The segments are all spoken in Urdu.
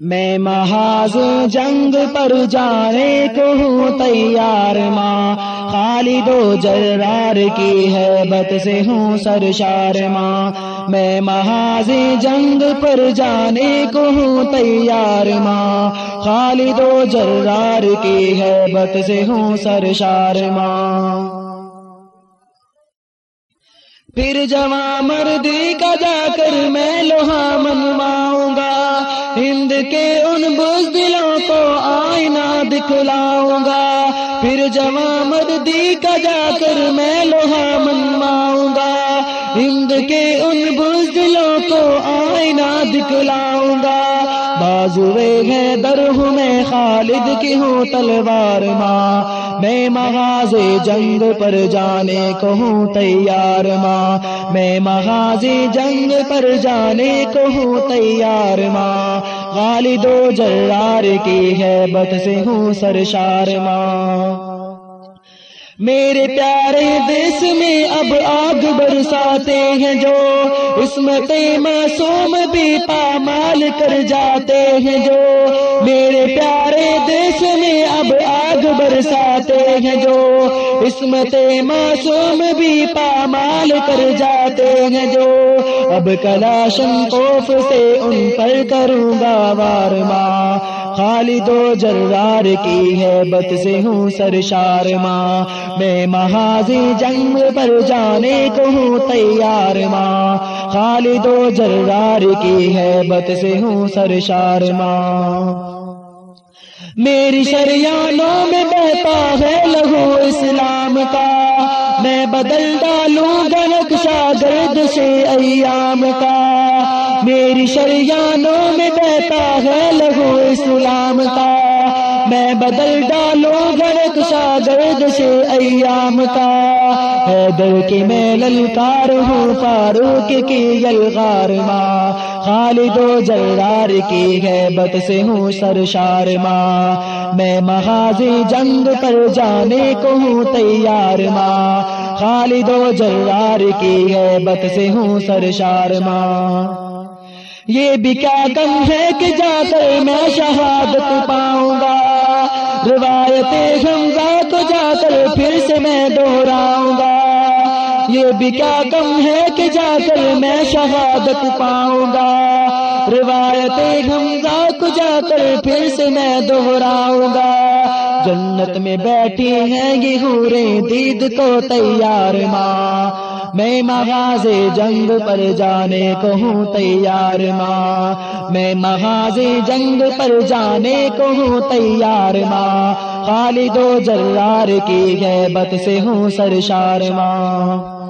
میں محاذ جنگ پر جانے کو ہوں تیار ماں، خالد و جرار کی ہے بت سے ہوں سرشار ماں۔ میں محاذ جنگ پر جانے کو ہوں تیار ماں، خالد و جرار کی ہے بت سے ہوں سرشار ماں۔ پھر جوان مردی کا جا کر میں لوہا منواؤں گا ہند کے ان بزدلوں کو آئینہ دکھلاؤں گا پھر جوان مردی کا جا کر میں لوہا منواؤں گا ہند کے ان بزدلوں کو آئینہ دکھلاؤں گا بازوے ہے در ہوں میں خالد کی ہوں تلوار ماں۔ میں مغاز جنگ پر جانے کو ہوں تیار ماں۔ میں مغاز جنگ پر جانے کو ہوں تیار ماں۔ غالد و جرار کی ہے بت سے ہوں سرشار ماں۔ میرے پیارے دیس میں اب آگ برساتے ہیں جو اسمت معصوم بھی پامال کر جاتے ہیں جو میرے پیارے دیس میں اب آگ برساتے ہیں جو اسمت معصوم بھی پامال کر جاتے ہیں جو اب کلاشن کوف سے ان پر کروں گا وار ماں خالد و جرار کی ہے بت سے ہوں سرشار ماں۔ میں محاذی جنگ پر جانے کو ہوں تیار ماں۔ خالد و جرار کی ہے بت سے ہوں سرشار ماں۔ میری شریانوں میں بہتا ہے لہو اسلام کا۔ میں بدل ڈالوں گا نقشہ درد سے ایام کا۔ میری شریانوں میں بہتا ہے لہو اسلام کا۔ میں بدل ڈالوں گرک درد سے ایام کا۔ حیدر کی میں للکار ہوں فاروق کی یلغار ماں۔ خالد و جلدار کی ہے بت سے ہوں سرشار ماں۔ میں محاذی جنگ پر جانے کو ہوں تیار ماں۔ خالد و جلدار کی ہے بت سے ہوں سرشار ماں۔ یہ بھی کیا کم ہے کہ جا کر میں شہادت پاؤں گا۔ روایت حمزہ کو جا کر پھر سے میں دوہراؤں گا۔ یہ بھی کیا کم ہے کہ جا کر میں شہادت پاؤں گا۔ روایت حمزہ کو جا کر پھر سے میں دوہراؤں گا۔ جنت میں بیٹھی ہیں یہ ہوریں دید کو تیار ماں۔ میں مغاز جنگ پر جانے کو ہوں تیار ماں۔ میں مغاز جنگ پر جانے کو ہوں تیار ماں۔ خالد و جلار کی غیبت سے ہوں سرشار ماں۔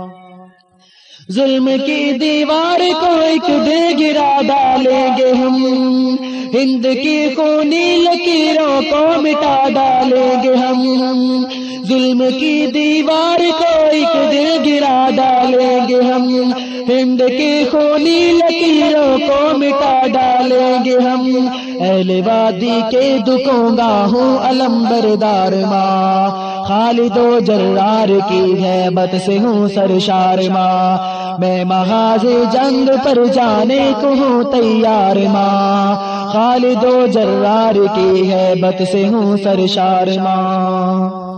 ظلم کی دیوار کو ایک دے گرا ڈالیں گے ہم۔ ہند کی خونی لکیروں کو مٹا ڈالیں گے ہم۔ ظلم کی دیوار کو ایک دل گرا ڈالیں گے ہم۔ ہند کی خونی لکیروں کو مٹا ڈالیں گے ہم۔ اہل وادی کے دکھوں گا ہوں علم بردار ماں۔ خالد و جرار کی ہے بت سے ہوں سرشار ماں۔ میں محاذ جنگ پر جانے کو ہوں تیار ماں۔ خالد و جرار کی ہے بت سے ہوں سرشار ماں۔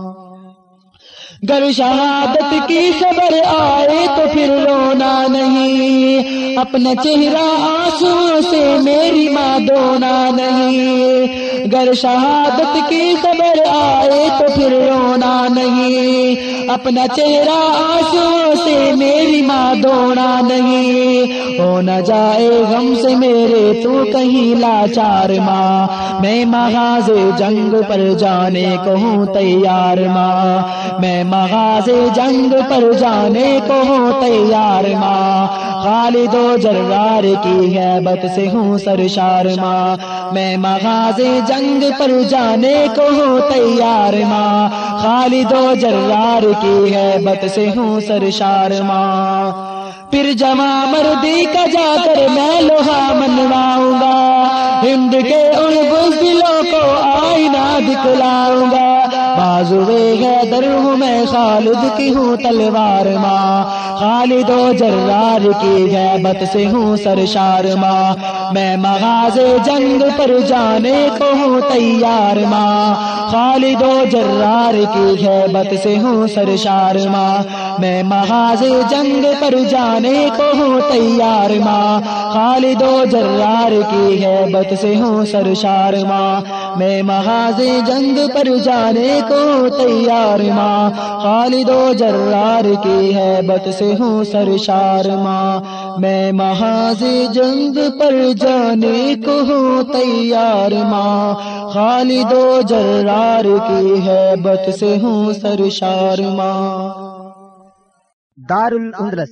گر شہادت کی خبر آئے تو پھر رونا نہیں۔ اپنا چہرہ آنسو سے میری ماں دونا نہیں۔ گر شہادت کی خبر آئے تو پھر رونا نہیں۔ اپنا چہرہ آنسو سے میری ماں دونا نہیں۔ ہو نہ جائے غم سے میرے تو کہیں لاچار ماں۔ میں مغاز جنگ پر جانے کو ہوں تیار ماں۔ میں مغاز جنگ پر جانے کو ہوں تیار ماں۔ خالد و جرار کی ہے بت سے ہوں سرشار ماں۔ میں مغاز جنگ پر جانے کو ہوں تیار ماں۔ خالد و جرار کی ہے بت سے ہوں سرشار ماں۔ پھر جمع مردی کا جا کر میں لوہا منواؤں گا۔ ہند کے ان بزدلوں کو آئینہ دکھلاؤں گا۔ بازوے ہے در ہوں میں خالد کی ہوں تلوار ماں۔ خالد و جرار کی غیبت سے ہوں سرشار ماں۔ میں مغاز جنگ پر جانے کو ہوں تیار ماں۔ خالد و جرار کی غیبت سے ہوں سرشار ماں۔ میں مغاز جنگ پر جانے کو ہوں تیار ماں۔ خالد و جرار کی غیبت سے ہوں سرشار ماں۔ میں مغاز جنگ پر جانے کو تیار ماں، خالد و جرار کی ہے بت سے ہوں سرشار ماں۔ میں محاذ جنگ پر جانے کو ہوں تیار ماں، خالد و جرار کی ہے بت سے ہوں سرشار ماں۔ دار الاندلس